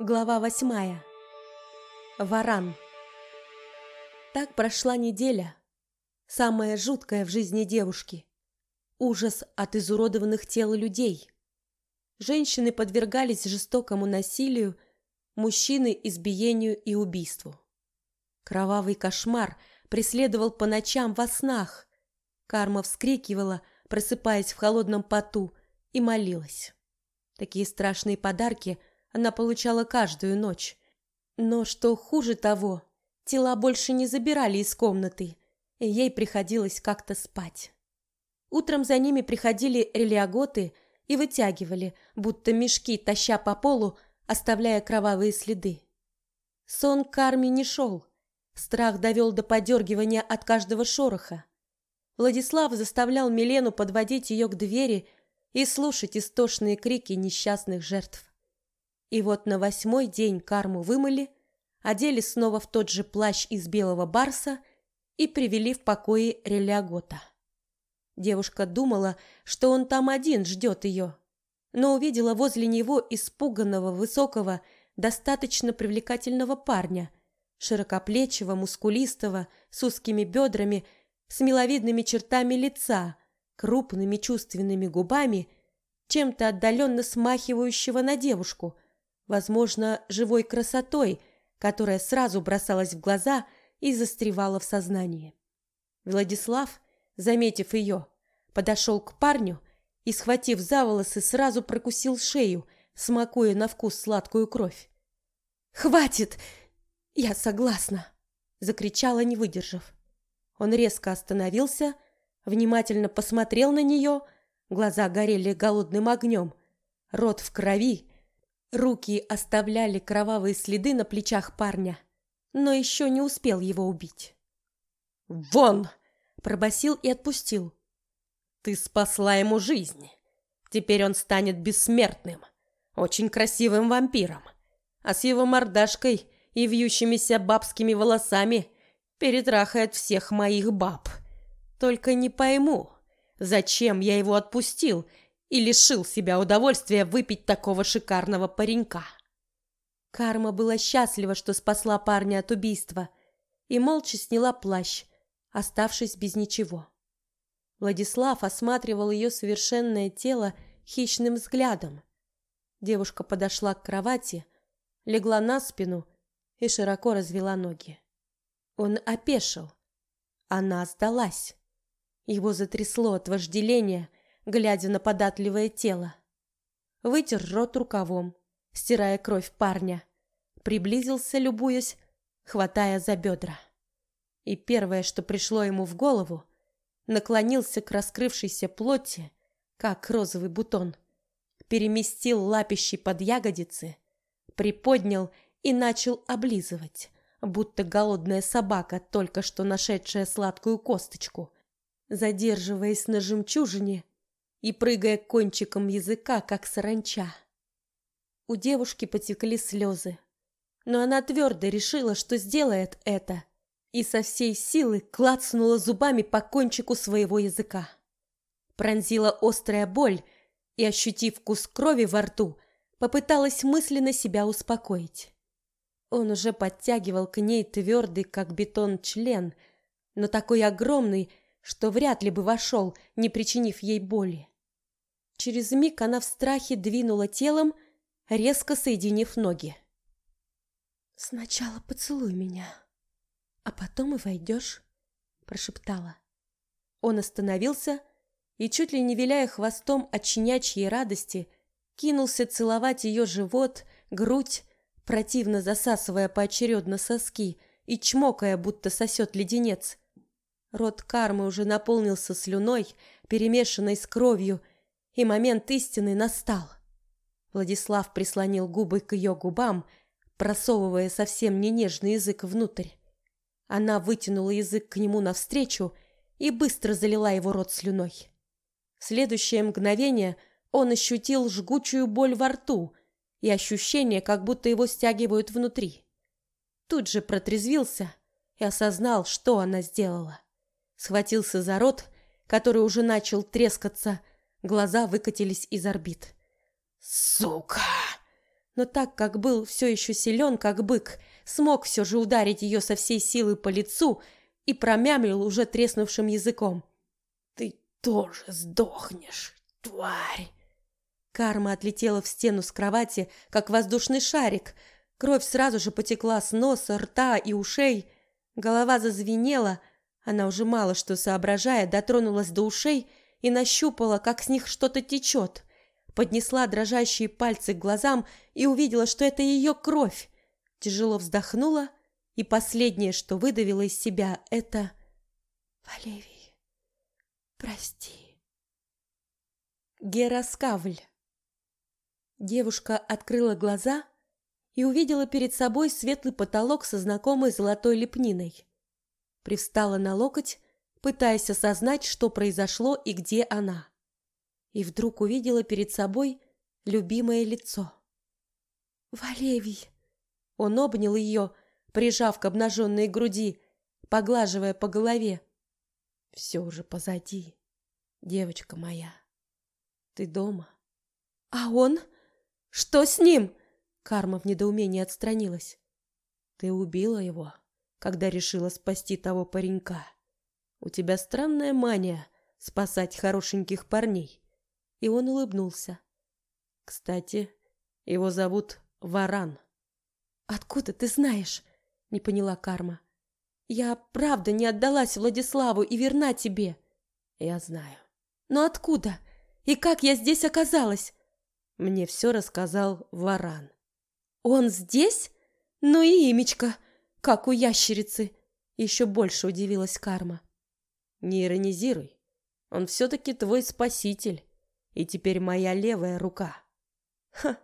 Глава восьмая. Варан. Так прошла неделя. Самая жуткая в жизни девушки. Ужас от изуродованных тел людей. Женщины подвергались жестокому насилию, мужчины – избиению и убийству. Кровавый кошмар преследовал по ночам во снах. Карма вскрикивала, просыпаясь в холодном поту, и молилась. Такие страшные подарки – она получала каждую ночь. Но что хуже того, тела больше не забирали из комнаты, и ей приходилось как-то спать. Утром за ними приходили релиаготы и вытягивали, будто мешки, таща по полу, оставляя кровавые следы. Сон Карми не шел. Страх довел до подергивания от каждого шороха. Владислав заставлял Милену подводить ее к двери и слушать истошные крики несчастных жертв. И вот на восьмой день карму вымыли, одели снова в тот же плащ из белого барса и привели в покои Релягота. Девушка думала, что он там один ждет ее, но увидела возле него испуганного, высокого, достаточно привлекательного парня, широкоплечего, мускулистого, с узкими бедрами, с миловидными чертами лица, крупными чувственными губами, чем-то отдаленно смахивающего на девушку, возможно, живой красотой, которая сразу бросалась в глаза и застревала в сознании. Владислав, заметив ее, подошел к парню и, схватив за волосы, сразу прокусил шею, смакуя на вкус сладкую кровь. «Хватит! Я согласна!» — закричала, не выдержав. Он резко остановился, внимательно посмотрел на нее, глаза горели голодным огнем, рот в крови, Руки оставляли кровавые следы на плечах парня, но еще не успел его убить. «Вон!» – пробасил и отпустил. «Ты спасла ему жизнь. Теперь он станет бессмертным, очень красивым вампиром, а с его мордашкой и вьющимися бабскими волосами перетрахает всех моих баб. Только не пойму, зачем я его отпустил – и лишил себя удовольствия выпить такого шикарного паренька. Карма была счастлива, что спасла парня от убийства, и молча сняла плащ, оставшись без ничего. Владислав осматривал ее совершенное тело хищным взглядом. Девушка подошла к кровати, легла на спину и широко развела ноги. Он опешил. Она сдалась. Его затрясло от вожделения – глядя на податливое тело. Вытер рот рукавом, стирая кровь парня. Приблизился, любуясь, хватая за бедра. И первое, что пришло ему в голову, наклонился к раскрывшейся плоти, как розовый бутон, переместил лапищи под ягодицы, приподнял и начал облизывать, будто голодная собака, только что нашедшая сладкую косточку, задерживаясь на жемчужине и прыгая кончиком языка, как саранча. У девушки потекли слезы, но она твердо решила, что сделает это, и со всей силы клацнула зубами по кончику своего языка. Пронзила острая боль и, ощутив вкус крови во рту, попыталась мысленно себя успокоить. Он уже подтягивал к ней твердый, как бетон, член, но такой огромный, что вряд ли бы вошел, не причинив ей боли. Через миг она в страхе двинула телом, резко соединив ноги. «Сначала поцелуй меня, а потом и войдешь», – прошептала. Он остановился и, чуть ли не виляя хвостом от щенячьей радости, кинулся целовать ее живот, грудь, противно засасывая поочередно соски и чмокая, будто сосет леденец. Рот кармы уже наполнился слюной, перемешанной с кровью, и момент истины настал. Владислав прислонил губы к ее губам, просовывая совсем не нежный язык внутрь. Она вытянула язык к нему навстречу и быстро залила его рот слюной. В следующее мгновение он ощутил жгучую боль во рту и ощущение, как будто его стягивают внутри. Тут же протрезвился и осознал, что она сделала. Схватился за рот, который уже начал трескаться, Глаза выкатились из орбит. «Сука!» но так как был все еще силен, как бык, смог все же ударить ее со всей силы по лицу и промямлил уже треснувшим языком. «Ты тоже сдохнешь, тварь!» Карма отлетела в стену с кровати, как воздушный шарик. Кровь сразу же потекла с носа, рта и ушей. Голова зазвенела. Она уже мало что соображая, дотронулась до ушей и нащупала, как с них что-то течет поднесла дрожащие пальцы к глазам и увидела, что это ее кровь. Тяжело вздохнула, и последнее, что выдавила из себя, это «Валерий, прости». Гера Скавль. Девушка открыла глаза и увидела перед собой светлый потолок со знакомой золотой лепниной. Привстала на локоть, пытаясь осознать, что произошло и где она и вдруг увидела перед собой любимое лицо. «Валевий!» Он обнял ее, прижав к обнаженной груди, поглаживая по голове. «Все уже позади, девочка моя. Ты дома?» «А он? Что с ним?» Карма в недоумении отстранилась. «Ты убила его, когда решила спасти того паренька. У тебя странная мания спасать хорошеньких парней и он улыбнулся. Кстати, его зовут Варан. Откуда ты знаешь? Не поняла Карма. Я правда не отдалась Владиславу и верна тебе. Я знаю. Но откуда? И как я здесь оказалась? Мне все рассказал Варан. Он здесь? Ну и имечко, как у ящерицы. Еще больше удивилась Карма. Не иронизируй. Он все-таки твой спаситель и теперь моя левая рука. Ха,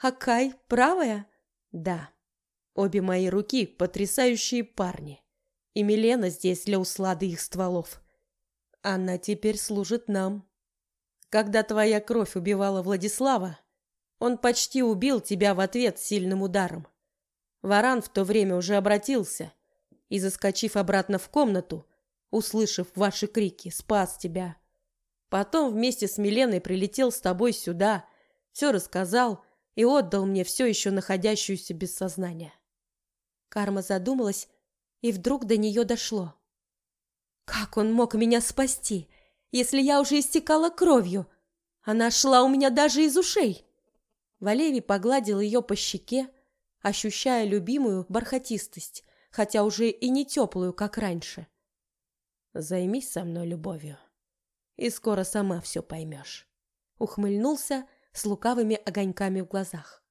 а Кай правая? Да. Обе мои руки потрясающие парни. И Милена здесь для услады их стволов. Она теперь служит нам. Когда твоя кровь убивала Владислава, он почти убил тебя в ответ сильным ударом. Варан в то время уже обратился и, заскочив обратно в комнату, услышав ваши крики, спас тебя. Потом вместе с Миленой прилетел с тобой сюда, все рассказал и отдал мне все еще находящуюся без сознания. Карма задумалась, и вдруг до нее дошло. Как он мог меня спасти, если я уже истекала кровью? Она шла у меня даже из ушей. Валевий погладил ее по щеке, ощущая любимую бархатистость, хотя уже и не теплую, как раньше. Займись со мной любовью и скоро сама все поймешь. Ухмыльнулся с лукавыми огоньками в глазах.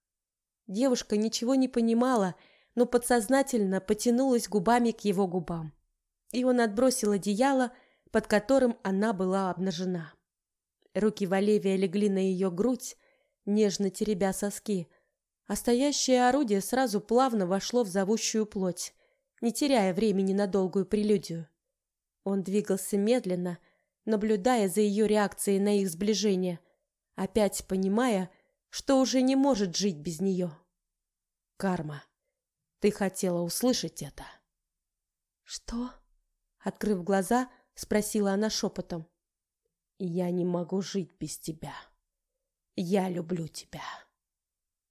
Девушка ничего не понимала, но подсознательно потянулась губами к его губам. И он отбросил одеяло, под которым она была обнажена. Руки Валевия легли на ее грудь, нежно теребя соски, а стоящее орудие сразу плавно вошло в зовущую плоть, не теряя времени на долгую прелюдию. Он двигался медленно, наблюдая за ее реакцией на их сближение, опять понимая, что уже не может жить без нее. Карма, ты хотела услышать это? Что? Открыв глаза, спросила она шепотом. Я не могу жить без тебя. Я люблю тебя.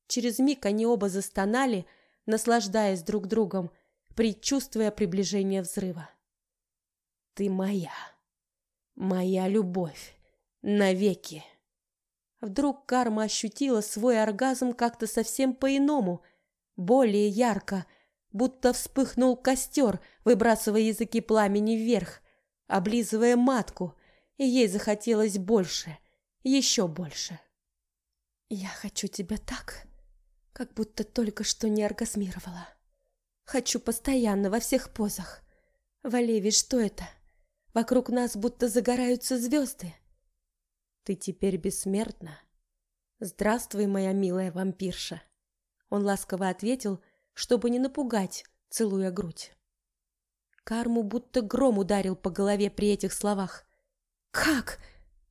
Через миг они оба застонали, наслаждаясь друг другом, предчувствуя приближение взрыва. Ты моя. Моя любовь. Навеки. Вдруг карма ощутила свой оргазм как-то совсем по-иному, более ярко, будто вспыхнул костер, выбрасывая языки пламени вверх, облизывая матку, и ей захотелось больше, еще больше. «Я хочу тебя так, как будто только что не оргазмировала. Хочу постоянно, во всех позах. Валеви, что это?» Вокруг нас будто загораются звезды. Ты теперь бессмертна. Здравствуй, моя милая вампирша. Он ласково ответил, чтобы не напугать, целуя грудь. Карму будто гром ударил по голове при этих словах. Как?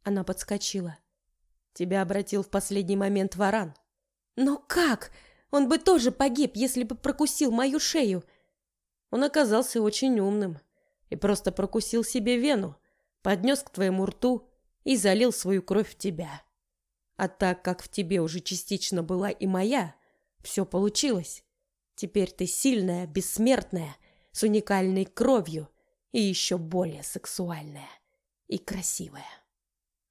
Она подскочила. Тебя обратил в последний момент варан. Но как? Он бы тоже погиб, если бы прокусил мою шею. Он оказался очень умным и просто прокусил себе вену, поднес к твоему рту и залил свою кровь в тебя. А так как в тебе уже частично была и моя, Все получилось. Теперь ты сильная, бессмертная, с уникальной кровью и еще более сексуальная и красивая.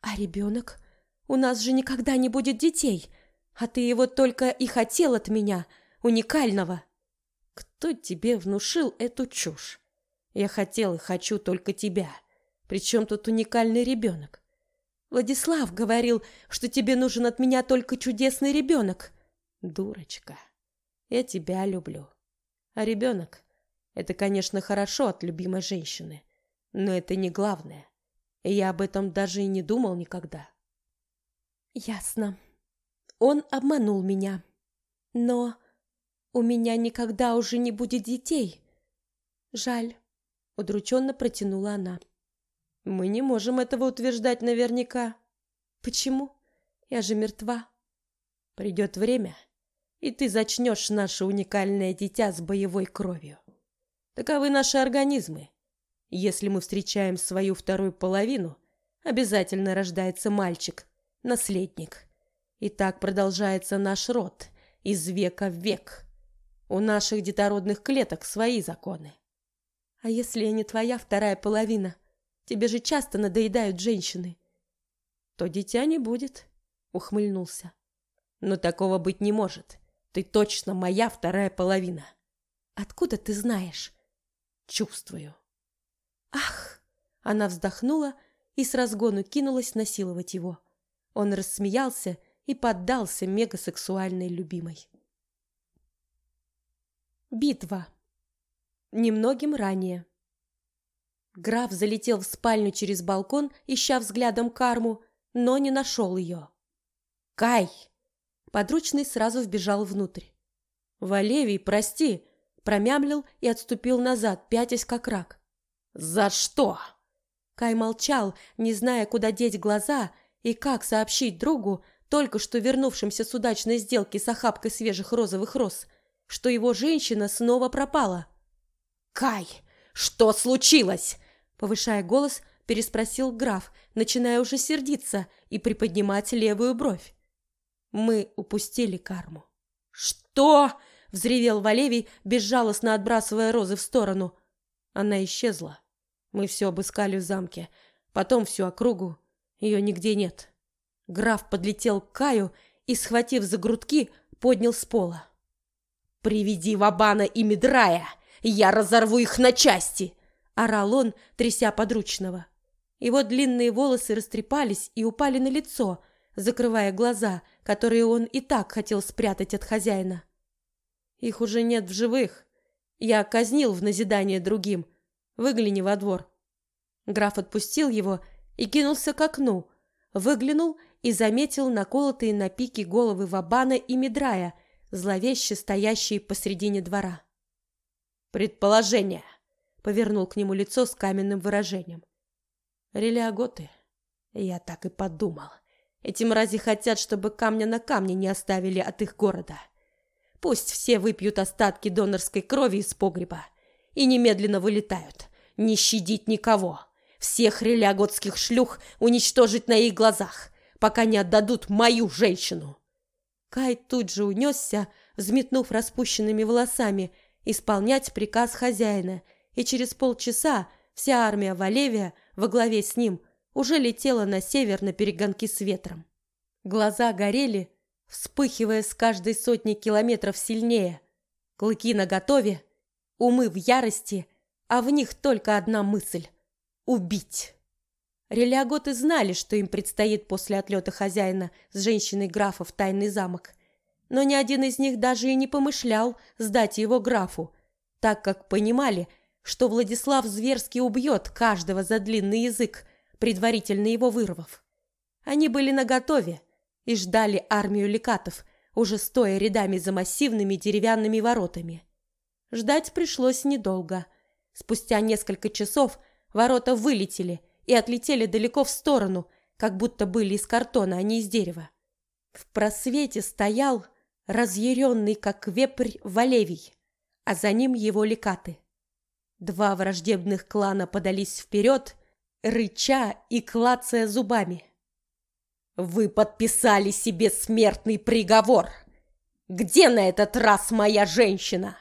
А ребенок? У нас же никогда не будет детей, а ты его только и хотел от меня, уникального. Кто тебе внушил эту чушь? Я хотел и хочу только тебя. Причем тут уникальный ребенок? Владислав говорил, что тебе нужен от меня только чудесный ребенок. Дурочка, я тебя люблю. А ребенок — это, конечно, хорошо от любимой женщины, но это не главное. И я об этом даже и не думал никогда. Ясно. Он обманул меня. Но у меня никогда уже не будет детей. Жаль, удрученно протянула она. Мы не можем этого утверждать наверняка. Почему? Я же мертва. Придет время, и ты зачнешь наше уникальное дитя с боевой кровью. Таковы наши организмы. Если мы встречаем свою вторую половину, обязательно рождается мальчик, наследник. И так продолжается наш род из века в век. У наших детородных клеток свои законы. А если я не твоя вторая половина? Тебе же часто надоедают женщины. То дитя не будет, ухмыльнулся. Но такого быть не может. Ты точно моя вторая половина. Откуда ты знаешь? Чувствую. Ах! Она вздохнула и с разгону кинулась насиловать его. Он рассмеялся и поддался мегасексуальной любимой. Битва. Немногим ранее. Граф залетел в спальню через балкон, ища взглядом карму, но не нашел ее. «Кай!» Подручный сразу вбежал внутрь. «Валевий, прости!» Промямлил и отступил назад, пятясь как рак. «За что?» Кай молчал, не зная, куда деть глаза и как сообщить другу, только что вернувшимся с удачной сделки с охапкой свежих розовых роз, что его женщина снова пропала. «Кай, что случилось?» Повышая голос, переспросил граф, начиная уже сердиться и приподнимать левую бровь. Мы упустили карму. «Что?» — взревел Валевий, безжалостно отбрасывая розы в сторону. Она исчезла. Мы все обыскали в замке, потом всю округу. Ее нигде нет. Граф подлетел к Каю и, схватив за грудки, поднял с пола. «Приведи Вабана и Медрая! Я разорву их на части!» — орал он, тряся подручного. Его длинные волосы растрепались и упали на лицо, закрывая глаза, которые он и так хотел спрятать от хозяина. «Их уже нет в живых. Я казнил в назидание другим. Выгляни во двор». Граф отпустил его и кинулся к окну, выглянул и заметил наколотые на пике головы Вабана и Медрая, зловеще стоящие посредине двора. «Предположение!» — повернул к нему лицо с каменным выражением. «Релиаготы?» Я так и подумал. Эти мрази хотят, чтобы камня на камне не оставили от их города. Пусть все выпьют остатки донорской крови из погреба и немедленно вылетают. Не щадить никого. Всех релиаготских шлюх уничтожить на их глазах, пока не отдадут мою женщину. Кай тут же унесся, взметнув распущенными волосами, исполнять приказ хозяина, и через полчаса вся армия Валевия во главе с ним уже летела на север на перегонки с ветром. Глаза горели, вспыхивая с каждой сотни километров сильнее. Клыки наготове, умы в ярости, а в них только одна мысль — убить. Релиаготы знали, что им предстоит после отлета хозяина с женщиной графа в тайный замок. Но ни один из них даже и не помышлял сдать его графу, так как понимали, что Владислав зверски убьет каждого за длинный язык, предварительно его вырвав. Они были наготове и ждали армию лекатов, уже стоя рядами за массивными деревянными воротами. Ждать пришлось недолго. Спустя несколько часов ворота вылетели и отлетели далеко в сторону, как будто были из картона, а не из дерева. В просвете стоял разъяренный, как вепрь, Валевий, а за ним его лекаты. Два враждебных клана подались вперед рыча и клацая зубами. «Вы подписали себе смертный приговор! Где на этот раз моя женщина?»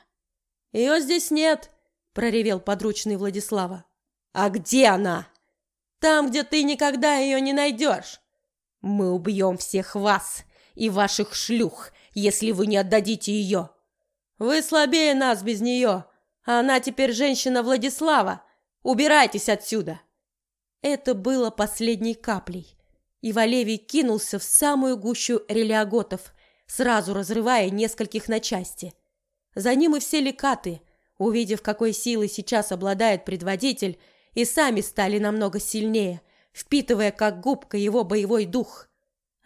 «Ее здесь нет», — проревел подручный Владислава. «А где она?» «Там, где ты никогда ее не найдешь». «Мы убьем всех вас и ваших шлюх, если вы не отдадите ее». «Вы слабее нас без нее, она теперь женщина Владислава. Убирайтесь отсюда!» Это было последней каплей, и Валевий кинулся в самую гущу релиаготов, сразу разрывая нескольких на части. За ним и все лекаты, увидев, какой силой сейчас обладает предводитель, и сами стали намного сильнее, впитывая как губка его боевой дух.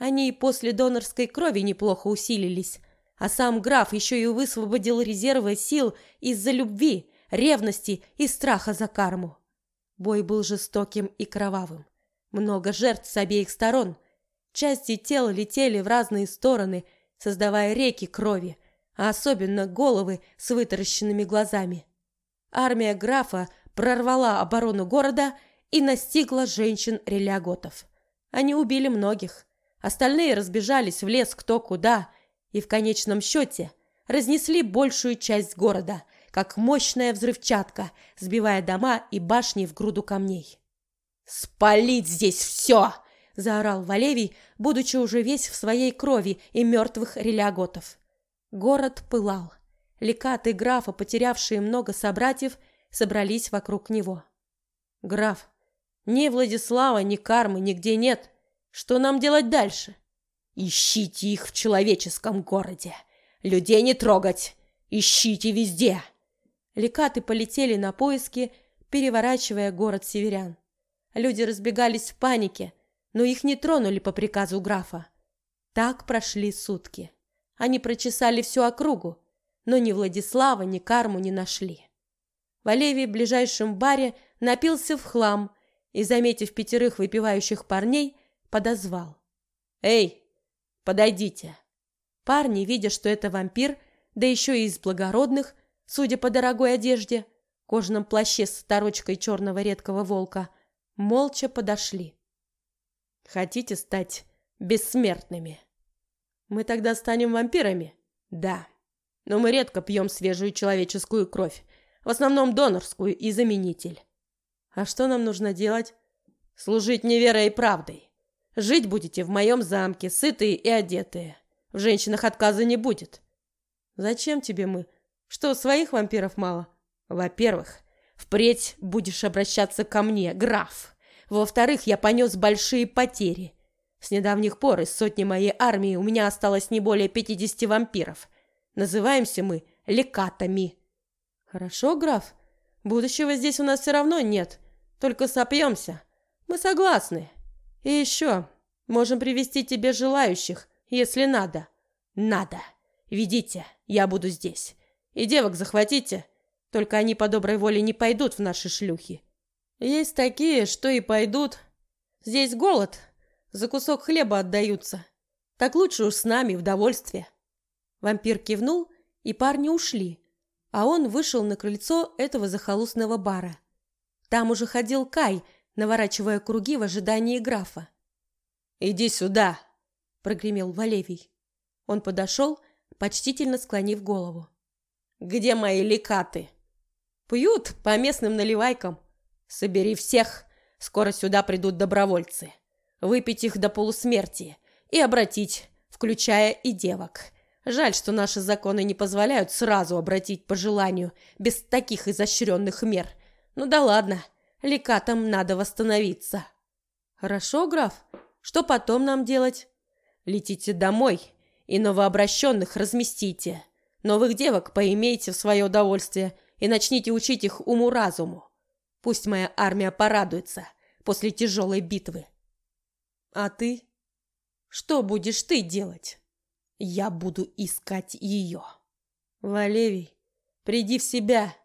Они и после донорской крови неплохо усилились, а сам граф еще и высвободил резервы сил из-за любви, ревности и страха за карму. Бой был жестоким и кровавым. Много жертв с обеих сторон. Части тела летели в разные стороны, создавая реки крови, а особенно головы с вытаращенными глазами. Армия графа прорвала оборону города и настигла женщин-релиаготов. Они убили многих. Остальные разбежались в лес кто куда и в конечном счете разнесли большую часть города, как мощная взрывчатка, сбивая дома и башни в груду камней. «Спалить здесь все!» — заорал Валевий, будучи уже весь в своей крови и мертвых релиаготов. Город пылал. Лекаты графа, потерявшие много собратьев, собрались вокруг него. «Граф, ни Владислава, ни кармы нигде нет. Что нам делать дальше?» «Ищите их в человеческом городе. Людей не трогать. Ищите везде!» Лекаты полетели на поиски, переворачивая город северян. Люди разбегались в панике, но их не тронули по приказу графа. Так прошли сутки. Они прочесали всю округу, но ни Владислава, ни Карму не нашли. Валевий в ближайшем баре напился в хлам и, заметив пятерых выпивающих парней, подозвал. «Эй, подойдите!» Парни, видя, что это вампир, да еще и из благородных, судя по дорогой одежде, кожаном плаще с торочкой черного редкого волка, молча подошли. «Хотите стать бессмертными?» «Мы тогда станем вампирами?» «Да. Но мы редко пьем свежую человеческую кровь, в основном донорскую и заменитель. А что нам нужно делать? Служить неверой и правдой. Жить будете в моем замке, сытые и одетые. В женщинах отказа не будет. Зачем тебе мы? Что, своих вампиров мало? Во-первых, впредь будешь обращаться ко мне, граф. Во-вторых, я понес большие потери. С недавних пор из сотни моей армии у меня осталось не более пятидесяти вампиров. Называемся мы лекатами. Хорошо, граф. Будущего здесь у нас все равно нет. Только сопьемся. Мы согласны. И еще, можем привести тебе желающих, если надо. Надо. Ведите, я буду здесь. И девок захватите. Только они по доброй воле не пойдут в наши шлюхи. Есть такие, что и пойдут. Здесь голод. За кусок хлеба отдаются. Так лучше уж с нами в довольстве. Вампир кивнул, и парни ушли. А он вышел на крыльцо этого захолустного бара. Там уже ходил Кай, наворачивая круги в ожидании графа. «Иди сюда!» — прогремел Валевий. Он подошел, почтительно склонив голову. Где мои лекаты? Пьют по местным наливайкам. Собери всех, скоро сюда придут добровольцы. Выпить их до полусмерти и обратить, включая и девок. Жаль, что наши законы не позволяют сразу обратить по желанию, без таких изощренных мер. Ну да ладно, лекатам надо восстановиться. Хорошо, граф, что потом нам делать? Летите домой и новообращенных разместите. Новых девок поимейте в свое удовольствие и начните учить их уму-разуму. Пусть моя армия порадуется после тяжелой битвы. А ты? Что будешь ты делать? Я буду искать ее. Валевий, приди в себя.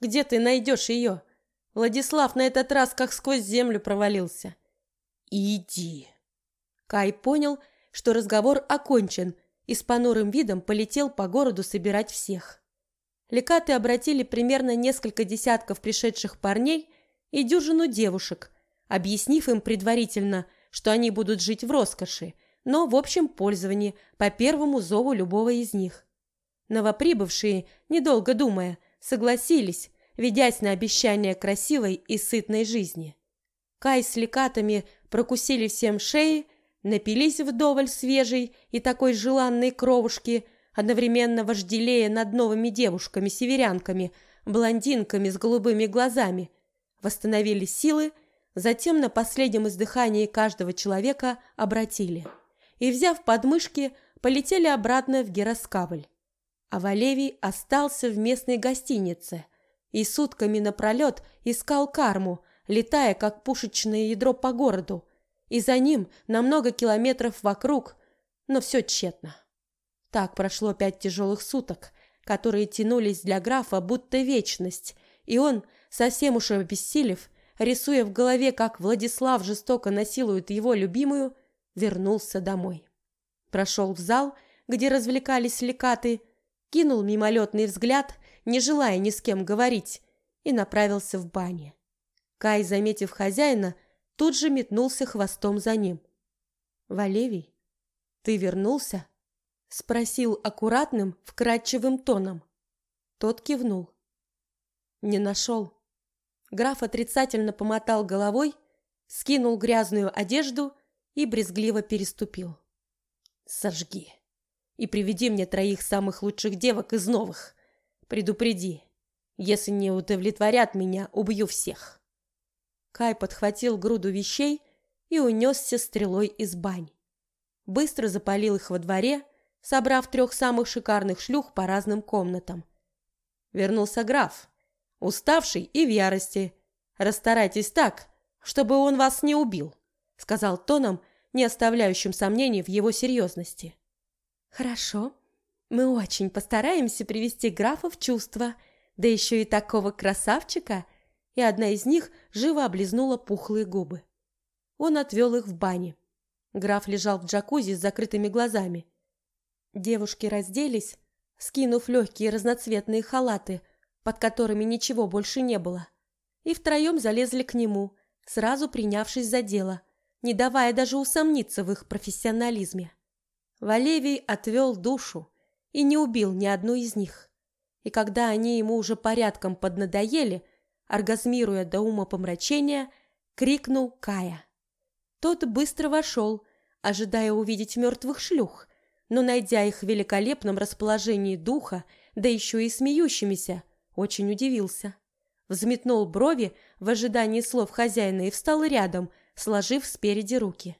Где ты найдешь ее? Владислав на этот раз как сквозь землю провалился. Иди. Кай понял, что разговор окончен, и с понурым видом полетел по городу собирать всех. Лекаты обратили примерно несколько десятков пришедших парней и дюжину девушек, объяснив им предварительно, что они будут жить в роскоши, но в общем пользовании по первому зову любого из них. Новоприбывшие, недолго думая, согласились, ведясь на обещание красивой и сытной жизни. Кай с лекатами прокусили всем шеи, напились вдоволь свежей и такой желанной кровушки, одновременно вожделея над новыми девушками-северянками, блондинками с голубыми глазами, восстановили силы, затем на последнем издыхании каждого человека обратили и, взяв подмышки, полетели обратно в Гераскабль. А Валевий остался в местной гостинице и сутками напролет искал карму, летая как пушечное ядро по городу, и за ним на много километров вокруг, но все тщетно. Так прошло пять тяжелых суток, которые тянулись для графа будто вечность, и он, совсем уж обессилев, рисуя в голове, как Владислав жестоко насилует его любимую, вернулся домой. Прошел в зал, где развлекались лекаты, кинул мимолетный взгляд, не желая ни с кем говорить, и направился в бане. Кай, заметив хозяина, тут же метнулся хвостом за ним. «Валевий, ты вернулся?» — спросил аккуратным, вкрадчивым тоном. Тот кивнул. «Не нашел». Граф отрицательно помотал головой, скинул грязную одежду и брезгливо переступил. «Сожги и приведи мне троих самых лучших девок из новых. Предупреди, если не удовлетворят меня, убью всех». Кай подхватил груду вещей и унесся стрелой из бань. Быстро запалил их во дворе, собрав трех самых шикарных шлюх по разным комнатам. Вернулся граф, уставший и в ярости. «Расстарайтесь так, чтобы он вас не убил», — сказал тоном, не оставляющим сомнений в его серьезности. «Хорошо. Мы очень постараемся привести графа в чувство, да еще и такого красавчика», и одна из них живо облизнула пухлые губы. Он отвел их в бане. Граф лежал в джакузи с закрытыми глазами. Девушки разделись, скинув легкие разноцветные халаты, под которыми ничего больше не было, и втроем залезли к нему, сразу принявшись за дело, не давая даже усомниться в их профессионализме. Валевий отвел душу и не убил ни одну из них. И когда они ему уже порядком поднадоели, оргазмируя до ума помрачения, крикнул Кая. Тот быстро вошел, ожидая увидеть мертвых шлюх, но, найдя их в великолепном расположении духа, да еще и смеющимися, очень удивился. Взметнул брови в ожидании слов хозяина и встал рядом, сложив спереди руки.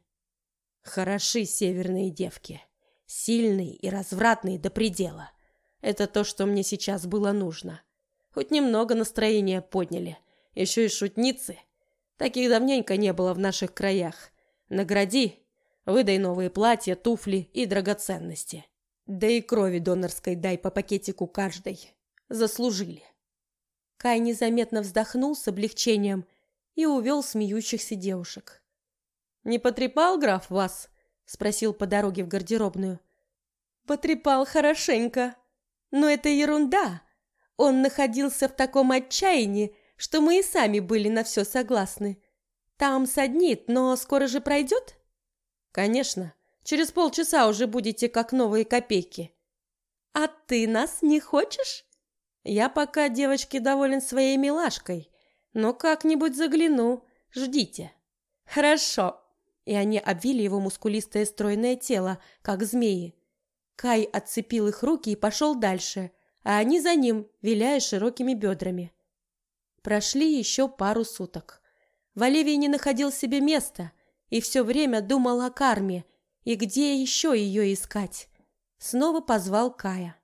«Хороши северные девки, сильные и развратные до предела. Это то, что мне сейчас было нужно. Хоть немного настроения подняли. Еще и шутницы. Таких давненько не было в наших краях. Награди, выдай новые платья, туфли и драгоценности. Да и крови донорской дай по пакетику каждой. Заслужили. Кай незаметно вздохнул с облегчением и увел смеющихся девушек. «Не потрепал граф вас?» — спросил по дороге в гардеробную. «Потрепал хорошенько. Но это ерунда. Он находился в таком отчаянии, что мы и сами были на все согласны. Там саднит, но скоро же пройдет? Конечно, через полчаса уже будете как новые копейки. А ты нас не хочешь? Я пока, девочки, доволен своей милашкой, но как-нибудь загляну, ждите. Хорошо. И они обвили его мускулистое стройное тело, как змеи. Кай отцепил их руки и пошел дальше, а они за ним, виляя широкими бедрами. Прошли еще пару суток. Валевий не находил себе места и все время думал о карме и где еще ее искать. Снова позвал Кая.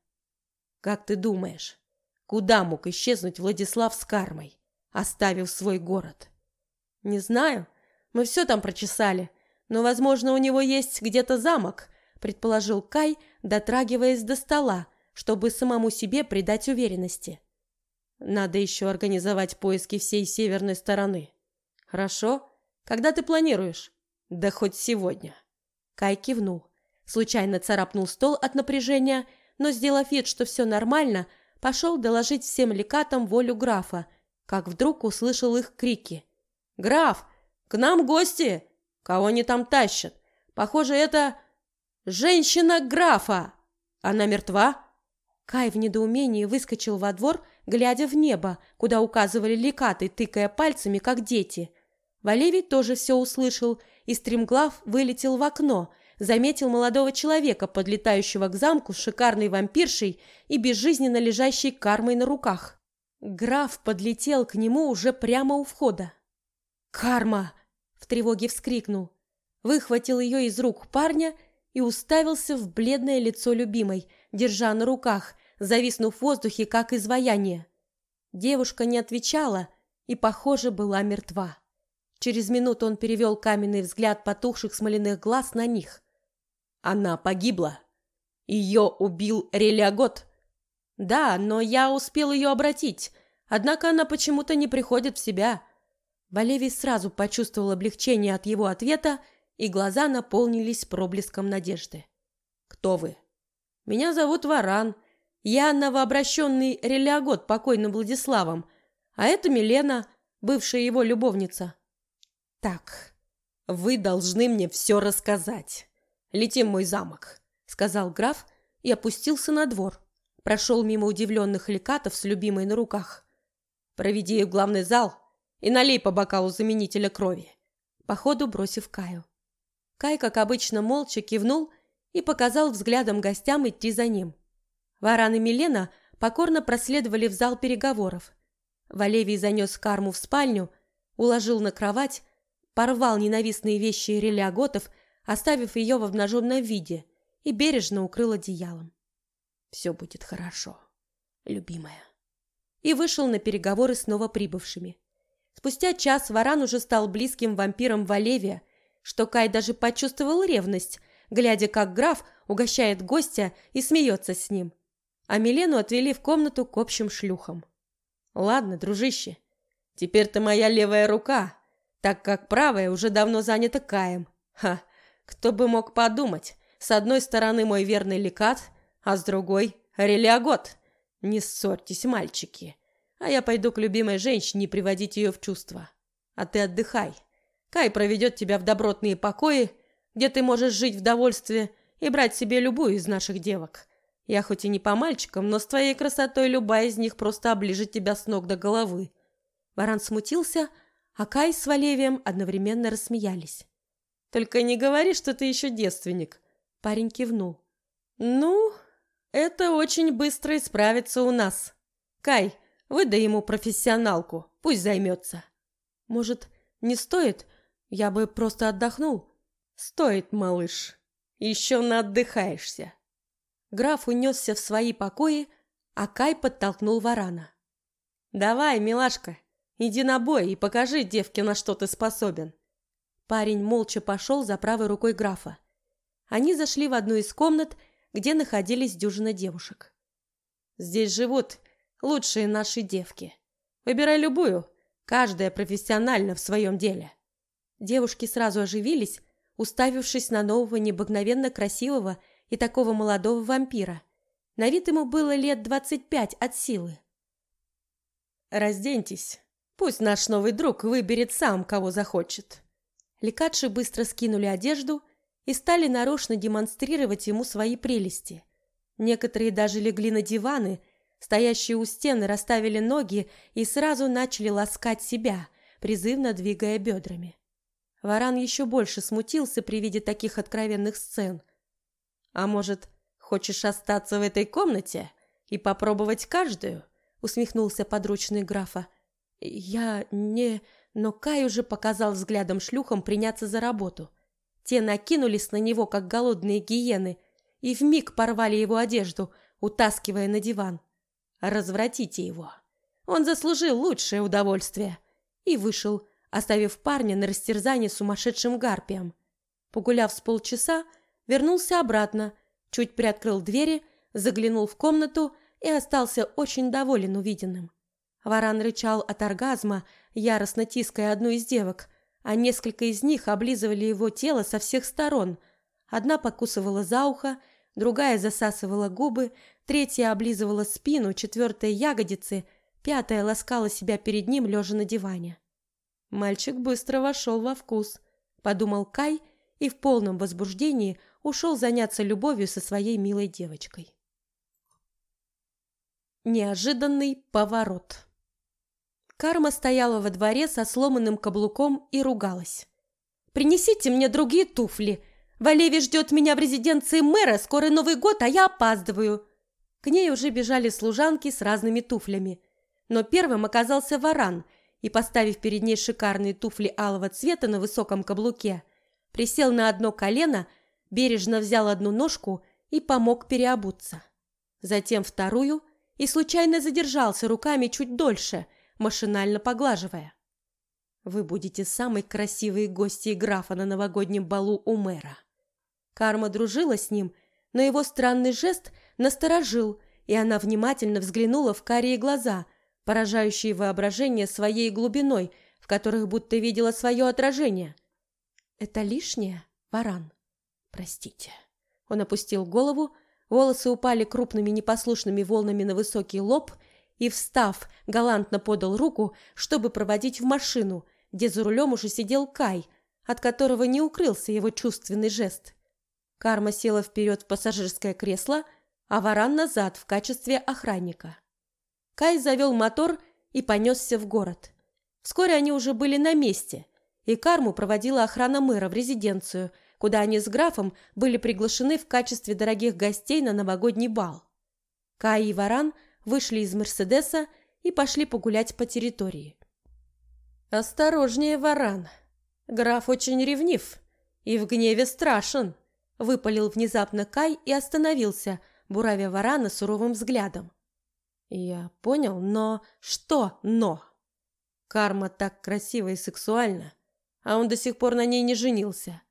«Как ты думаешь, куда мог исчезнуть Владислав с кармой, оставив свой город?» «Не знаю. Мы все там прочесали, но, возможно, у него есть где-то замок», предположил Кай, дотрагиваясь до стола, чтобы самому себе придать уверенности. Надо еще организовать поиски всей северной стороны. Хорошо? Когда ты планируешь? Да хоть сегодня. Кай кивнул. Случайно царапнул стол от напряжения, но, сделав вид, что все нормально, пошел доложить всем лекатам волю графа, как вдруг услышал их крики. «Граф, к нам гости! Кого они там тащат? Похоже, это... «Женщина графа! Она мертва?» Кай в недоумении выскочил во двор, глядя в небо, куда указывали лекаты, тыкая пальцами, как дети. Валевий тоже все услышал и стремглав вылетел в окно, заметил молодого человека, подлетающего к замку с шикарной вампиршей и безжизненно лежащей кармой на руках. Граф подлетел к нему уже прямо у входа. «Карма!» — в тревоге вскрикнул. Выхватил ее из рук парня и уставился в бледное лицо любимой, держа на руках, зависнув в воздухе, как изваяние. Девушка не отвечала и, похоже, была мертва. Через минуту он перевел каменный взгляд потухших смоляных глаз на них. Она погибла. Ее убил Релиагот. Да, но я успел ее обратить, однако она почему-то не приходит в себя. Валевий сразу почувствовал облегчение от его ответа, и глаза наполнились проблеском надежды. «Кто вы?» «Меня зовут Варан. Я новообращенный Релиагот покойным Владиславом, а это Милена, бывшая его любовница». «Так, вы должны мне все рассказать. Летим в мой замок», — сказал граф и опустился на двор. Прошел мимо удивленных лекатов с любимой на руках. «Проведи в главный зал и налей по бокалу заменителя крови», походу бросив Каю. Кай, как обычно, молча кивнул и показал взглядом гостям идти за ним. Варан и Милена покорно проследовали в зал переговоров. Валевий занес карму в спальню, уложил на кровать, порвал ненавистные вещи Реля Готов, оставив ее в обнаженном виде, и бережно укрыл одеялом. «Все будет хорошо, любимая». И вышел на переговоры с новоприбывшими. Спустя час Варан уже стал близким вампиром Валевия, что Кай даже почувствовал ревность, глядя, как граф угощает гостя и смеется с ним. А Милену отвели в комнату к общим шлюхам. «Ладно, дружище, теперь ты моя левая рука, так как правая уже давно занята Каем. Ха, кто бы мог подумать, с одной стороны мой верный лекат, а с другой — Релиагот. Не ссорьтесь, мальчики, а я пойду к любимой женщине приводить ее в чувство. А ты отдыхай». Кай проведет тебя в добротные покои, где ты можешь жить в довольстве и брать себе любую из наших девок. Я хоть и не по мальчикам, но с твоей красотой любая из них просто оближет тебя с ног до головы». Варан смутился, а Кай с Валевием одновременно рассмеялись. «Только не говори, что ты еще девственник», — парень кивнул. «Ну, это очень быстро исправится у нас. Кай, выдай ему профессионалку, пусть займется». «Может, не стоит?» Я бы просто отдохнул. Стоит, малыш. Еще наотдыхаешься. Граф унесся в свои покои, а Кай подтолкнул варана. Давай, милашка, иди на бой и покажи девке, на что ты способен. Парень молча пошел за правой рукой графа. Они зашли в одну из комнат, где находились дюжина девушек. Здесь живут лучшие наши девки. Выбирай любую, каждая профессиональна в своем деле. Девушки сразу оживились, уставившись на нового необыкновенно красивого и такого молодого вампира. На вид ему было лет двадцать пять от силы. «Разденьтесь. Пусть наш новый друг выберет сам, кого захочет». Лекадши быстро скинули одежду и стали нарочно демонстрировать ему свои прелести. Некоторые даже легли на диваны, стоящие у стены расставили ноги и сразу начали ласкать себя, призывно двигая бедрами. Варан еще больше смутился при виде таких откровенных сцен. «А может, хочешь остаться в этой комнате и попробовать каждую?» усмехнулся подручный графа. «Я не...» Но Кай уже показал взглядом шлюхам приняться за работу. Те накинулись на него, как голодные гиены, и вмиг порвали его одежду, утаскивая на диван. «Развратите его! Он заслужил лучшее удовольствие!» И вышел, оставив парня на растерзание сумасшедшим гарпием. Погуляв с полчаса, вернулся обратно, чуть приоткрыл двери, заглянул в комнату и остался очень доволен увиденным. Варан рычал от оргазма, яростно тиская одну из девок, а несколько из них облизывали его тело со всех сторон. Одна покусывала за ухо, другая засасывала губы, третья облизывала спину, четвертая – ягодицы, пятая ласкала себя перед ним, лежа на диване. Мальчик быстро вошел во вкус, подумал Кай и в полном возбуждении ушел заняться любовью со своей милой девочкой. Неожиданный поворот. Карма стояла во дворе со сломанным каблуком и ругалась. «Принесите мне другие туфли. Валеви ждет меня в резиденции мэра, скоро Новый год, а я опаздываю». К ней уже бежали служанки с разными туфлями. Но первым оказался варан и, поставив перед ней шикарные туфли алого цвета на высоком каблуке, присел на одно колено, бережно взял одну ножку и помог переобуться. Затем вторую и случайно задержался руками чуть дольше, машинально поглаживая. «Вы будете самой красивой гостьей графа на новогоднем балу у мэра». Карма дружила с ним, но его странный жест насторожил, и она внимательно взглянула в карие глаза, поражающие воображение своей глубиной, в которых будто видела свое отражение. «Это лишнее, Варан?» «Простите». Он опустил голову, волосы упали крупными непослушными волнами на высокий лоб и, встав, галантно подал руку, чтобы проводить в машину, где за рулем уже сидел Кай, от которого не укрылся его чувственный жест. Карма села вперед в пассажирское кресло, а Варан назад в качестве охранника. Кай завел мотор и понесся в город. Вскоре они уже были на месте, и Карму проводила охрана мэра в резиденцию, куда они с графом были приглашены в качестве дорогих гостей на новогодний бал. Кай и Варан вышли из Мерседеса и пошли погулять по территории. «Осторожнее, Варан. Граф очень ревнив и в гневе страшен», выпалил внезапно Кай и остановился, буравя Варана суровым взглядом. Я понял, но что «но»? Карма так красива и сексуальна, а он до сих пор на ней не женился.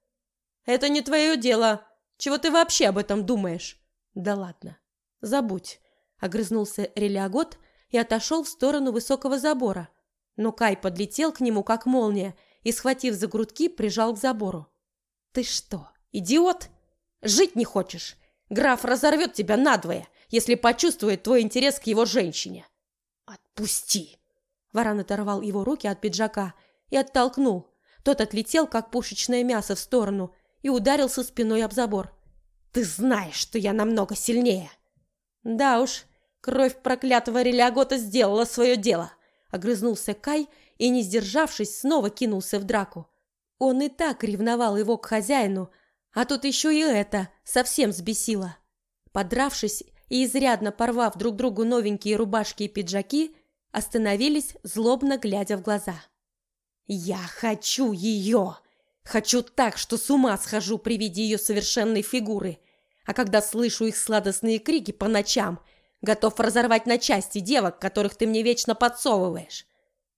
Это не твое дело. Чего ты вообще об этом думаешь? Да ладно. Забудь, огрызнулся Релиагот и отошел в сторону высокого забора. Но Кай подлетел к нему как молния и, схватив за грудки, прижал к забору. Ты что, идиот? Жить не хочешь? Граф разорвет тебя надвое, если почувствует твой интерес к его женщине. Отпусти. Варан оторвал его руки от пиджака и оттолкнул. Тот отлетел, как пушечное мясо, в сторону и ударился спиной об забор. Ты знаешь, что я намного сильнее. Да уж, кровь проклятого Релиагота сделала свое дело. Огрызнулся Кай и, не сдержавшись, снова кинулся в драку. Он и так ревновал его к хозяину, а тут еще и это совсем взбесило. Подравшись и изрядно порвав друг другу новенькие рубашки и пиджаки, остановились, злобно глядя в глаза. «Я хочу ее! Хочу так, что с ума схожу при виде ее совершенной фигуры, а когда слышу их сладостные крики по ночам, готов разорвать на части девок, которых ты мне вечно подсовываешь.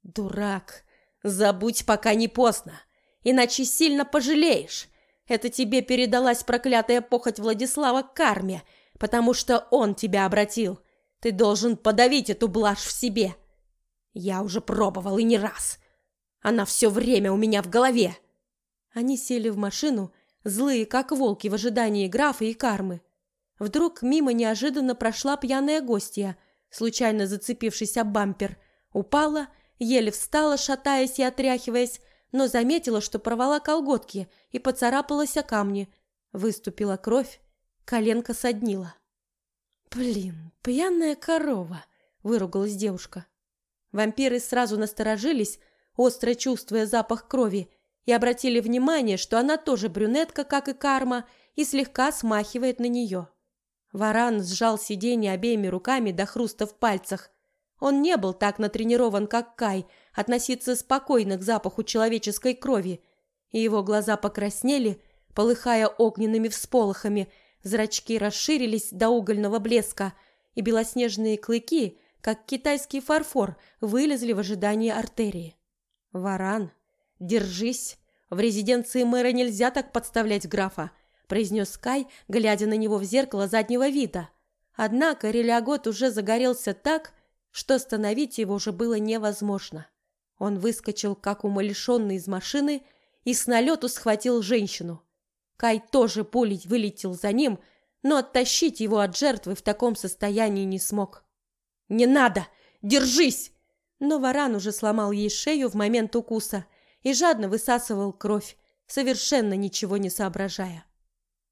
Дурак, забудь, пока не поздно, иначе сильно пожалеешь. Это тебе передалась проклятая похоть Владислава к карме, потому что он тебя обратил. Ты должен подавить эту блажь в себе. Я уже пробовал и не раз. Она все время у меня в голове. Они сели в машину, злые, как волки, в ожидании графа и кармы. Вдруг мимо неожиданно прошла пьяная гостья, случайно зацепившись об бампер. Упала, еле встала, шатаясь и отряхиваясь, но заметила, что порвала колготки и поцарапалась о камни. Выступила кровь, коленка соднила. «Блин, пьяная корова!» – выругалась девушка. Вампиры сразу насторожились, остро чувствуя запах крови, и обратили внимание, что она тоже брюнетка, как и Карма, и слегка смахивает на нее. Варан сжал сиденье обеими руками до хруста в пальцах. Он не был так натренирован, как Кай, относиться спокойно к запаху человеческой крови, и его глаза покраснели, полыхая огненными всполохами, зрачки расширились до угольного блеска, и белоснежные клыки, как китайский фарфор, вылезли в ожидании артерии. Варан «Держись! В резиденции мэра нельзя так подставлять графа», произнес Кай, глядя на него в зеркало заднего вида. Однако Релиагот уже загорелся так, что остановить его уже было невозможно. Он выскочил, как умалишенный из машины, и с налету схватил женщину. Кай тоже пулей вылетел за ним, но оттащить его от жертвы в таком состоянии не смог. «Не надо! Держись!» Но варан уже сломал ей шею в момент укуса, и жадно высасывал кровь, совершенно ничего не соображая.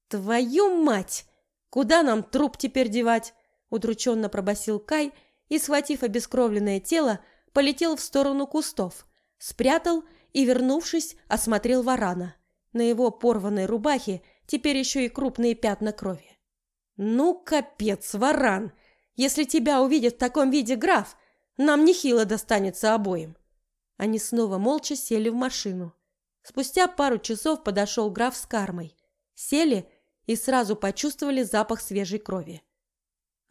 «Твою мать! Куда нам труп теперь девать?» удрученно пробасил Кай и, схватив обескровленное тело, полетел в сторону кустов, спрятал и, вернувшись, осмотрел варана. На его порванной рубахе теперь еще и крупные пятна крови. «Ну, капец, варан! Если тебя увидит в таком виде граф, нам нехило достанется обоим!» Они снова молча сели в машину. Спустя пару часов подошел граф с кармой. Сели и сразу почувствовали запах свежей крови.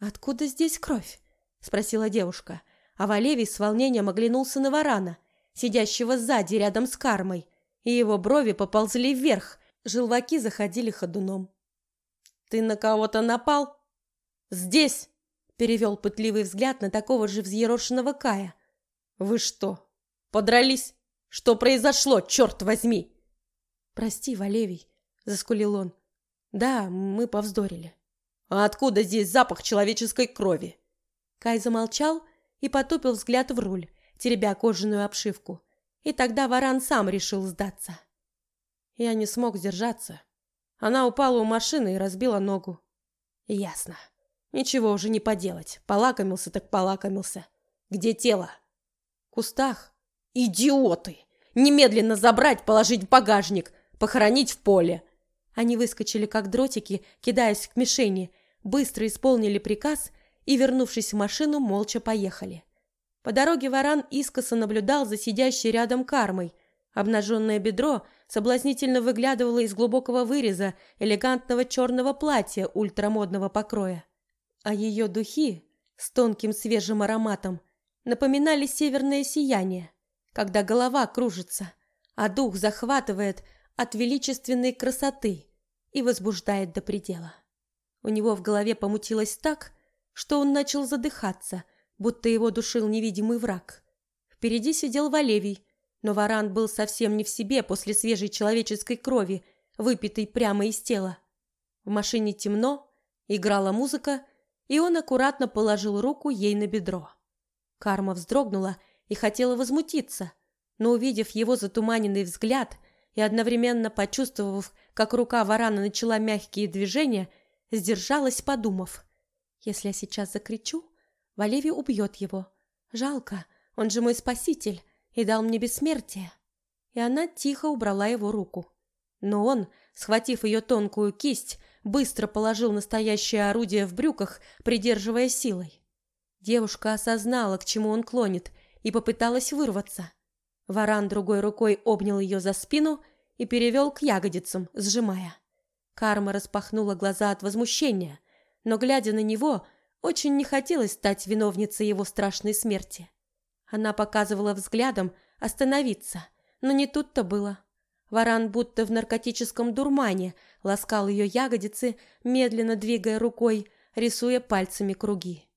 «Откуда здесь кровь?» – спросила девушка, а Валевий с волнением оглянулся на варана, сидящего сзади рядом с кармой, и его брови поползли вверх, желваки заходили ходуном. «Ты на кого-то напал?» «Здесь!» – перевел пытливый взгляд на такого же взъерошенного Кая. «Вы что, Подрались? Что произошло, черт возьми?» «Прости, Валевий», — заскулил он. «Да, мы повздорили». «А откуда здесь запах человеческой крови?» Кай замолчал и потупил взгляд в руль, теребя кожаную обшивку. И тогда варан сам решил сдаться. Я не смог сдержаться. Она упала у машины и разбила ногу. Ясно. Ничего уже не поделать. Полакомился так полакомился. Где тело? В кустах. «Идиоты! Немедленно забрать, положить в багажник, похоронить в поле!» Они выскочили, как дротики, кидаясь к мишени, быстро исполнили приказ и, вернувшись в машину, молча поехали. По дороге Варан искоса наблюдал за сидящей рядом кармой. Обнаженное бедро соблазнительно выглядывало из глубокого выреза элегантного черного платья ультрамодного покроя. А ее духи с тонким свежим ароматом напоминали северное сияние когда голова кружится, а дух захватывает от величественной красоты и возбуждает до предела. У него в голове помутилось так, что он начал задыхаться, будто его душил невидимый враг. Впереди сидел Валевий, но варан был совсем не в себе после свежей человеческой крови, выпитой прямо из тела. В машине темно, играла музыка, и он аккуратно положил руку ей на бедро. Карма вздрогнула и хотела возмутиться, но увидев его затуманенный взгляд и одновременно почувствовав, как рука варана начала мягкие движения, сдержалась, подумав: если я сейчас закричу, Валеви убьет его. Жалко, он же мой спаситель и дал мне бессмертие. И она тихо убрала его руку. Но он, схватив ее тонкую кисть, быстро положил настоящее орудие в брюках, придерживая силой. Девушка осознала, к чему он клонит, и попыталась вырваться. Варан другой рукой обнял ее за спину и перевел к ягодицам, сжимая. Карма распахнула глаза от возмущения, но, глядя на него, очень не хотелось стать виновницей его страшной смерти. Она показывала взглядом остановиться, но не тут-то было. Варан будто в наркотическом дурмане ласкал ее ягодицы, медленно двигая рукой, рисуя пальцами круги.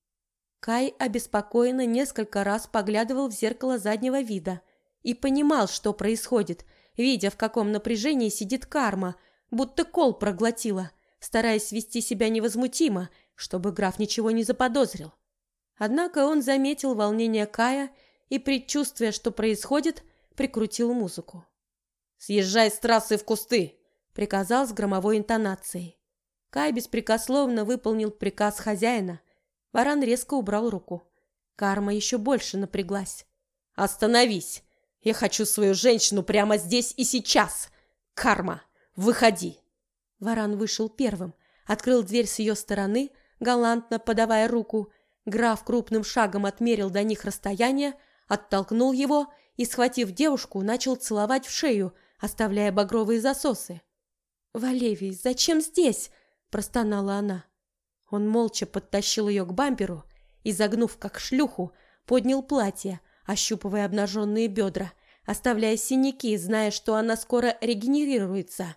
Кай обеспокоенно несколько раз поглядывал в зеркало заднего вида и понимал, что происходит, видя, в каком напряжении сидит карма, будто кол проглотила, стараясь вести себя невозмутимо, чтобы граф ничего не заподозрил. Однако он заметил волнение Кая и, предчувствуя, что происходит, прикрутил музыку. «Съезжай с трассы в кусты!» — приказал с громовой интонацией. Кай беспрекословно выполнил приказ хозяина, Варан резко убрал руку. Карма еще больше напряглась. «Остановись! Я хочу свою женщину прямо здесь и сейчас! Карма, выходи!» Варан вышел первым, открыл дверь с ее стороны, галантно подавая руку. Граф крупным шагом отмерил до них расстояние, оттолкнул его и, схватив девушку, начал целовать в шею, оставляя багровые засосы. «Валевий, зачем здесь?» – простонала она. Он молча подтащил ее к бамперу и, загнув как шлюху, поднял платье, ощупывая обнаженные бедра, оставляя синяки, зная, что она скоро регенерируется.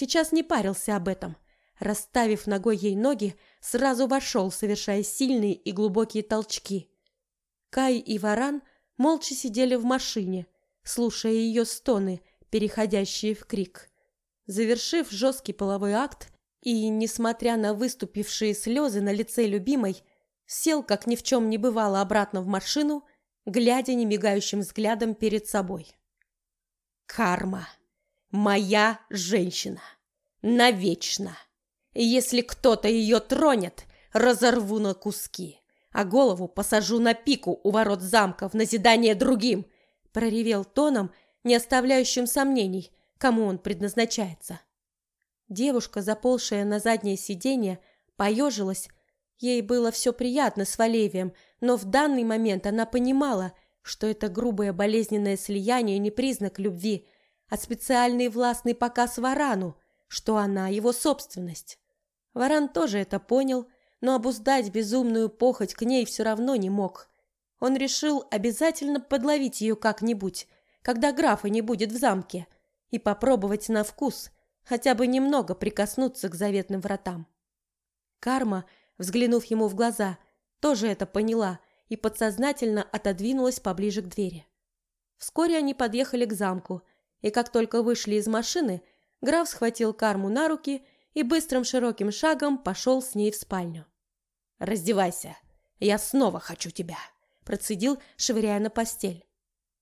Сейчас не парился об этом. Расставив ногой ей ноги, сразу вошел, совершая сильные и глубокие толчки. Кай и Варан молча сидели в машине, слушая ее стоны, переходящие в крик. Завершив жесткий половой акт, и, несмотря на выступившие слезы на лице любимой, сел, как ни в чем не бывало, обратно в машину, глядя немигающим взглядом перед собой. Карма. Моя женщина. Навечно. Если кто-то ее тронет, разорву на куски, а голову посажу на пику у ворот замка в назидание другим, проревел тоном, не оставляющим сомнений, кому он предназначается. Девушка, заползшая на заднее сиденье, поежилась. Ей было все приятно с Валевием, но в данный момент она понимала, что это грубое болезненное слияние не признак любви, а специальный властный показ Варану, что она его собственность. Варан тоже это понял, но обуздать безумную похоть к ней все равно не мог. Он решил обязательно подловить ее как-нибудь, когда графа не будет в замке, и попробовать на вкус, хотя бы немного прикоснуться к заветным вратам. Карма, взглянув ему в глаза, тоже это поняла и подсознательно отодвинулась поближе к двери. Вскоре они подъехали к замку, и как только вышли из машины, граф схватил Карму на руки и быстрым широким шагом пошел с ней в спальню. «Раздевайся, я снова хочу тебя», – процедил, швыряя на постель.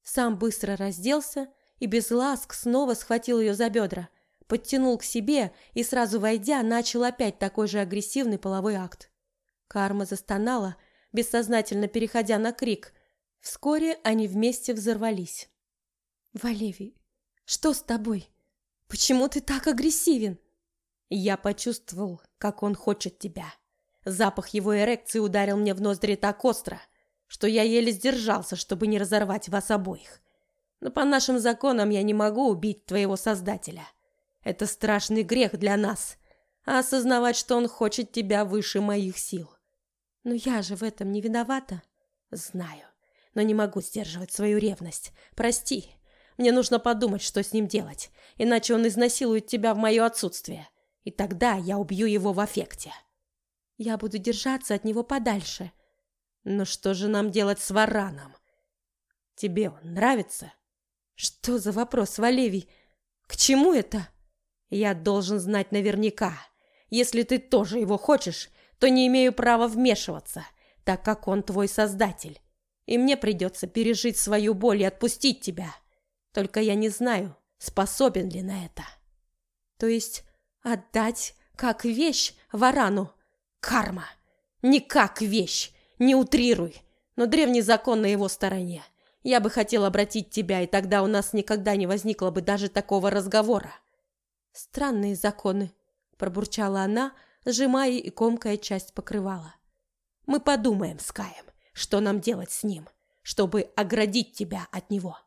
Сам быстро разделся и без ласк снова схватил ее за бедра, подтянул к себе и сразу войдя, начал опять такой же агрессивный половой акт. Карма застонала, бессознательно переходя на крик. Вскоре они вместе взорвались. «Валевий, что с тобой? Почему ты так агрессивен?» Я почувствовал, как он хочет тебя. Запах его эрекции ударил мне в ноздри так остро, что я еле сдержался, чтобы не разорвать вас обоих. Но по нашим законам я не могу убить твоего создателя. Это страшный грех для нас, а осознавать, что он хочет тебя выше моих сил. Но я же в этом не виновата. Знаю, но не могу сдерживать свою ревность. Прости. Мне нужно подумать, что с ним делать, иначе он изнасилует тебя в мое отсутствие. И тогда я убью его в аффекте. Я буду держаться от него подальше. Но что же нам делать с Вараном? Тебе он нравится? Что за вопрос, Валевий? К чему это? Я должен знать наверняка. Если ты тоже его хочешь, то не имею права вмешиваться, так как он твой создатель. И мне придется пережить свою боль и отпустить тебя. Только я не знаю, способен ли на это. То есть отдать как вещь варану? Карма. Не как вещь. Не утрируй. Но древний закон на его стороне. Я бы хотел обратить тебя, и тогда у нас никогда не возникло бы даже такого разговора. Странные законы, пробурчала она, сжимая и комкая часть покрывала. Мы подумаем с Каем, что нам делать с ним, чтобы оградить тебя от него.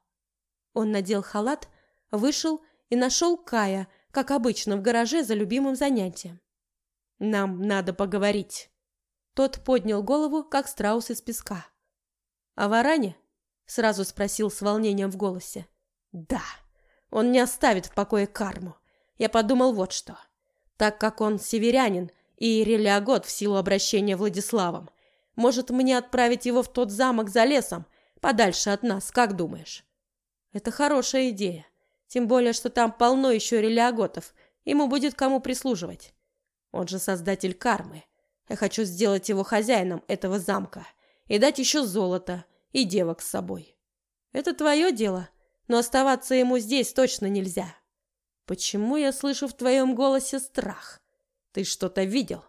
Он надел халат, вышел и нашел Кая, как обычно, в гараже за любимым занятием. Нам надо поговорить. Тот поднял голову, как страус из песка. «О варане?» — сразу спросил с волнением в голосе. «Да, он не оставит в покое карму. Я подумал вот что. Так как он северянин и релиагот в силу обращения Владиславом, может мне отправить его в тот замок за лесом, подальше от нас, как думаешь?» «Это хорошая идея. Тем более, что там полно еще релиаготов. Ему будет кому прислуживать. Он же создатель кармы. Я хочу сделать его хозяином этого замка и дать еще золото и девок с собой. Это твое дело, но оставаться ему здесь точно нельзя. Почему я слышу в твоем голосе страх? Ты что-то видел?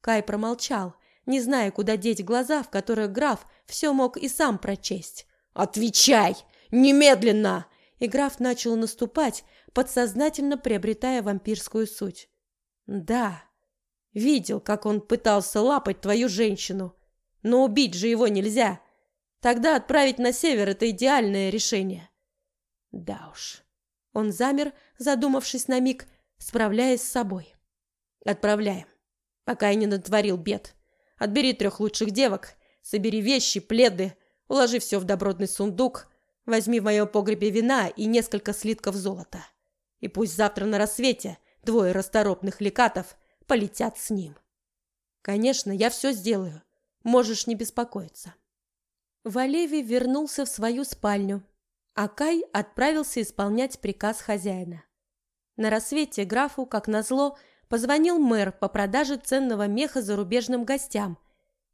Кай промолчал, не зная, куда деть глаза, в которых граф все мог и сам прочесть. «Отвечай! Немедленно!» И граф начал наступать, подсознательно приобретая вампирскую суть. «Да, Видел, как он пытался лапать твою женщину. Но убить же его нельзя. Тогда отправить на север – это идеальное решение. Да уж. Он замер, задумавшись на миг, справляясь с собой. Отправляем, пока я не натворил бед. Отбери трех лучших девок, собери вещи, пледы, уложи все в добротный сундук, возьми в моем погребе вина и несколько слитков золота. И пусть завтра на рассвете двое расторопных лекатов – полетят с ним. Конечно, я все сделаю. Можешь не беспокоиться. Валеви вернулся в свою спальню, а Кай отправился исполнять приказ хозяина. На рассвете графу, как назло, позвонил мэр по продаже ценного меха зарубежным гостям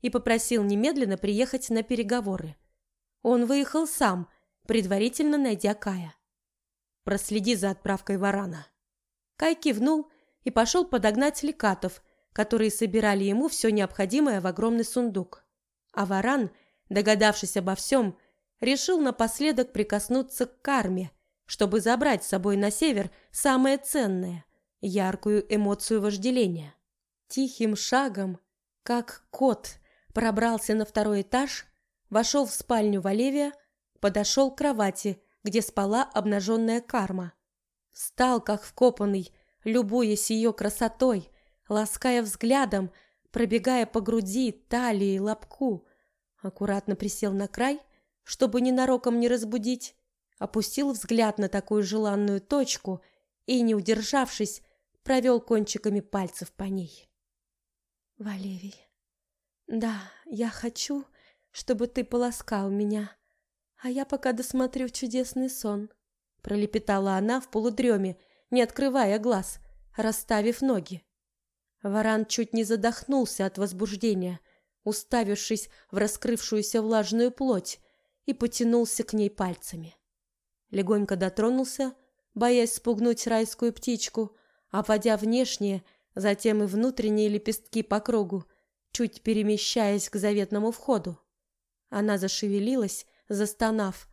и попросил немедленно приехать на переговоры. Он выехал сам, предварительно найдя Кая. Проследи за отправкой варана». Кай кивнул и пошел подогнать лекатов, которые собирали ему все необходимое в огромный сундук. А варан, догадавшись обо всем, решил напоследок прикоснуться к карме, чтобы забрать с собой на север самое ценное – яркую эмоцию вожделения. Тихим шагом, как кот, пробрался на второй этаж, вошел в спальню Валевия, подошел к кровати, где спала обнаженная карма. Встал, как вкопанный, любуясь ее красотой, лаская взглядом, пробегая по груди, талии, лобку. Аккуратно присел на край – чтобы ненароком не разбудить, опустил взгляд на такую желанную точку и, не удержавшись, провел кончиками пальцев по ней. «Валерий, да, я хочу, чтобы ты полоскал меня, а я пока досмотрю чудесный сон», пролепетала она в полудреме, не открывая глаз, расставив ноги. Варан чуть не задохнулся от возбуждения, уставившись в раскрывшуюся влажную плоть, и потянулся к ней пальцами. Легонько дотронулся, боясь спугнуть райскую птичку, обводя внешние, затем и внутренние лепестки по кругу, чуть перемещаясь к заветному входу. Она зашевелилась, застонав.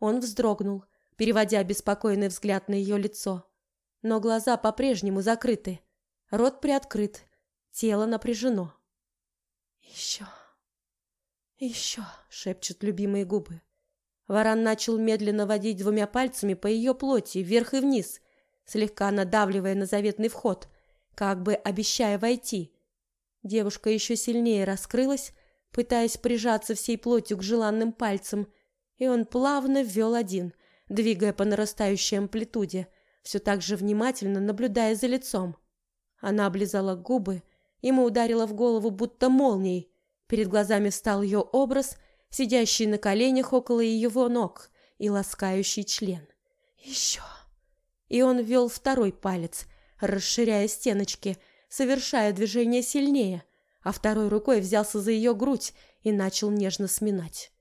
Он вздрогнул, переводя беспокойный взгляд на ее лицо. Но глаза по-прежнему закрыты, рот приоткрыт, тело напряжено. «Еще!» «Еще!» — шепчут любимые губы. Варан начал медленно водить двумя пальцами по ее плоти, вверх и вниз, слегка надавливая на заветный вход, как бы обещая войти. Девушка еще сильнее раскрылась, пытаясь прижаться всей плотью к желанным пальцам, и он плавно ввел один, двигая по нарастающей амплитуде, все так же внимательно наблюдая за лицом. Она облизала губы, ему ударила в голову будто молнией, Перед глазами встал ее образ, сидящий на коленях около его ног и ласкающий член. Еще. И он ввел второй палец, расширяя стеночки, совершая движение сильнее, а второй рукой взялся за ее грудь и начал нежно сминать.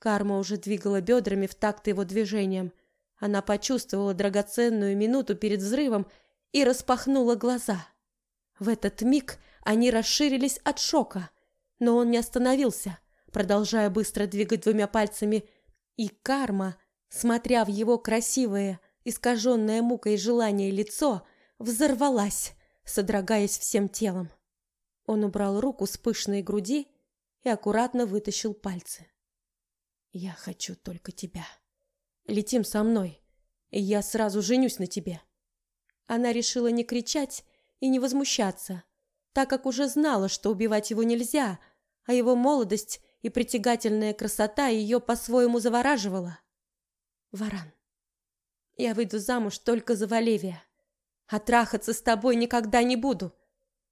Карма уже двигала бедрами в такт его движением. Она почувствовала драгоценную минуту перед взрывом и распахнула глаза. В этот миг они расширились от шока – но он не остановился, продолжая быстро двигать двумя пальцами, и карма, смотря в его красивое, искаженное мукой желание лицо, взорвалась, содрогаясь всем телом. Он убрал руку с пышной груди и аккуратно вытащил пальцы. «Я хочу только тебя. Летим со мной, и я сразу женюсь на тебе». Она решила не кричать и не возмущаться, так как уже знала, что убивать его нельзя, а его молодость и притягательная красота ее по-своему завораживала. Варан, я выйду замуж только за Валевия, а трахаться с тобой никогда не буду.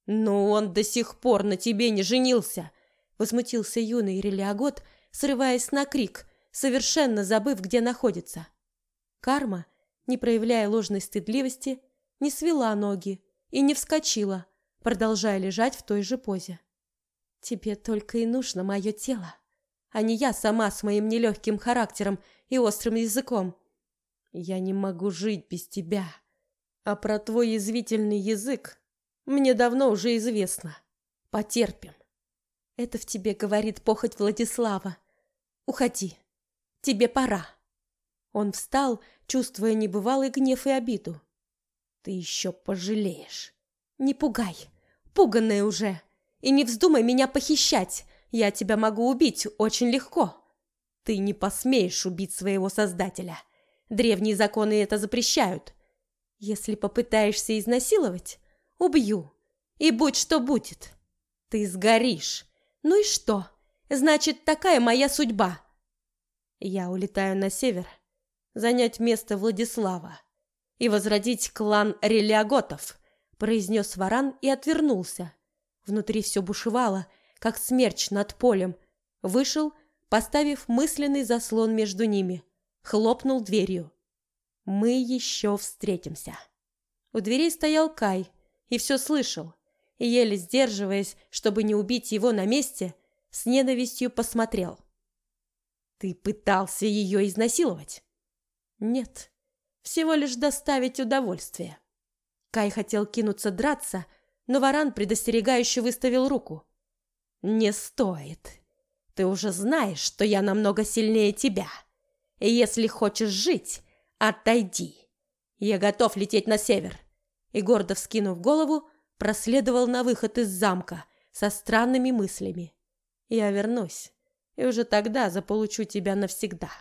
Но он до сих пор на тебе не женился, возмутился юный Релиагот, срываясь на крик, совершенно забыв, где находится. Карма, не проявляя ложной стыдливости, не свела ноги и не вскочила, продолжая лежать в той же позе. Тебе только и нужно мое тело, а не я сама с моим нелегким характером и острым языком. Я не могу жить без тебя. А про твой язвительный язык мне давно уже известно. Потерпим. Это в тебе говорит похоть Владислава. Уходи. Тебе пора. Он встал, чувствуя небывалый гнев и обиду. Ты еще пожалеешь. Не пугай. Пуганная уже. И не вздумай меня похищать. Я тебя могу убить очень легко. Ты не посмеешь убить своего создателя. Древние законы это запрещают. Если попытаешься изнасиловать, убью. И будь что будет. Ты сгоришь. Ну и что? Значит, такая моя судьба. Я улетаю на север, занять место Владислава и возродить клан Релиаготов, произнес Варан и отвернулся. Внутри все бушевало, как смерч над полем. Вышел, поставив мысленный заслон между ними. Хлопнул дверью. «Мы еще встретимся». У дверей стоял Кай и все слышал. Еле сдерживаясь, чтобы не убить его на месте, с ненавистью посмотрел. «Ты пытался ее изнасиловать?» «Нет, Всего лишь доставить удовольствие. Кай хотел кинуться драться, но Варан предостерегающе выставил руку. «Не стоит. Ты уже знаешь, что я намного сильнее тебя. Если хочешь жить, отойди. Я готов лететь на север». И гордо вскинув голову, проследовал на выход из замка со странными мыслями. «Я вернусь, и уже тогда заполучу тебя навсегда».